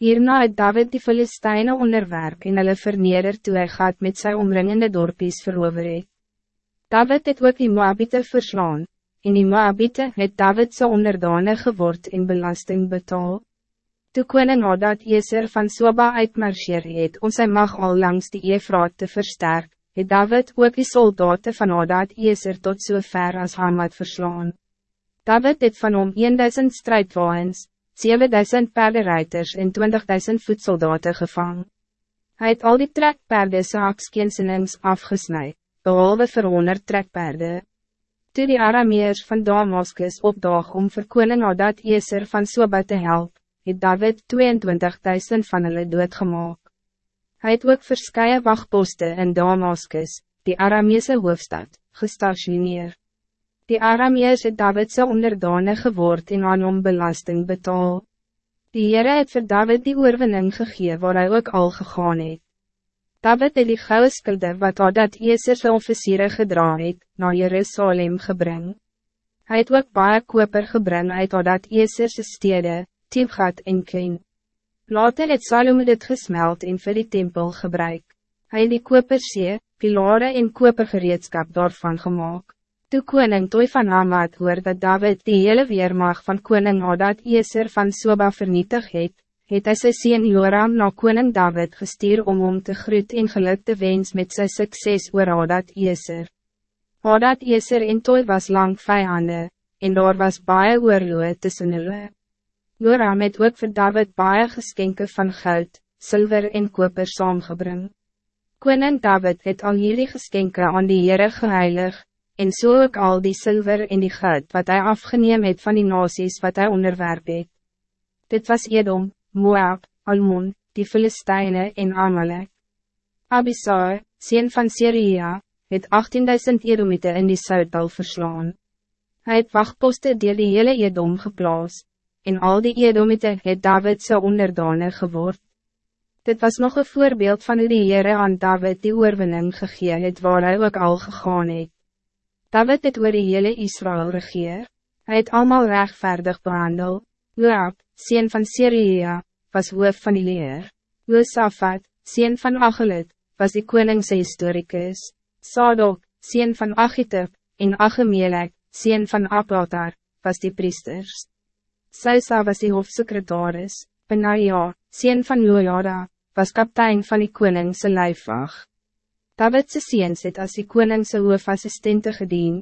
Hierna het David die Filisteine onderwerp en hulle verneder toe hy gaat met sy omringende dorpies verover het. David het ook die Moabite verslaan, en die Moabite het David so onderdane geword en belasting betaal. Toe koning Hadad Eser van Soba uitmarcheer het om sy mag al langs die Efraat te versterk, het David ook die soldaten van Hadad Eser tot so ver as Hamad verslaan. David het van om 1000 strijdwagens, 7000 paardenrijders en 20.000 voedsoldaten gevang. Hij het al die trekpaarden saakskeensenings afgesnijd, behalve vir 100 trekpaarden. Toe die Arameers van Damascus opdaag om vir koning Hadad Eser van Soba te help, het David 22.000 van hulle doodgemaak. Hij het ook verskye wachtposten in Damascus, die Arameese hoofdstad, gestationeerd. Die Arameers het Davidse onderdane geword en aan hom belasting betaal. Die Heere het vir David die oorwinning gegee waar hy ook al gegaan het. David het die gouden skulde wat dat Eeserse officiere gedra het, na Jerusalem gebring. Hij het ook baie koper gebring uit dat Eeserse stede, Tibgat en Ken. Later het Salome dit gesmeld en vir die tempel gebruik. Hij het die kopersee, pilare en kopergereedskap daarvan gemaakt. Toe koning Toy van Hamad hoor dat David die hele weermacht van koning Hadad Eser van Soba vernietig het, het hy sy sien Joram na koning David gestuur om om te groet en geluk te wens met sy sukses oor Hadad Eser. Hadad Eser en Toy was lang vijanden, en daar was baie oorloe tussen hulle. Joram het ook voor David baie geskenke van goud, zilver en koper saamgebring. Koning David het al hierdie geskenke aan die Heere geheilig, en so ook al die zilver en die goud wat hij afgeneem het van die nasies wat hij onderwerp het. Dit was Edom, Moab, Almon, die Filisteine en Amalek. Abisai, sien van Syria, het 18.000 Edomite in die Zuidal verslaan. Hij het wachtposte deel die hele Edom geplaas, en al die Edomite het David zo onderdane geword. Dit was nog een voorbeeld van hoe die Heere aan David die oorwinning gegee het waar hij ook al gegaan het. David het oor die hele Israël regeer. Hij het allemaal rechtvaardig behandel. Joab, sien van Syria, was hoof van die leer. Josaphat, sien van Achelit, was die koningse historicus. Sadok, sien van Achitub, en Achemelek, sien van Abatar, was die priesters. Sausa was die hofsecretaris. Benaja, sien van Jojada, was kaptein van die koningse lijfwacht. Davidse seens het as die koningse hoofassistente gedien,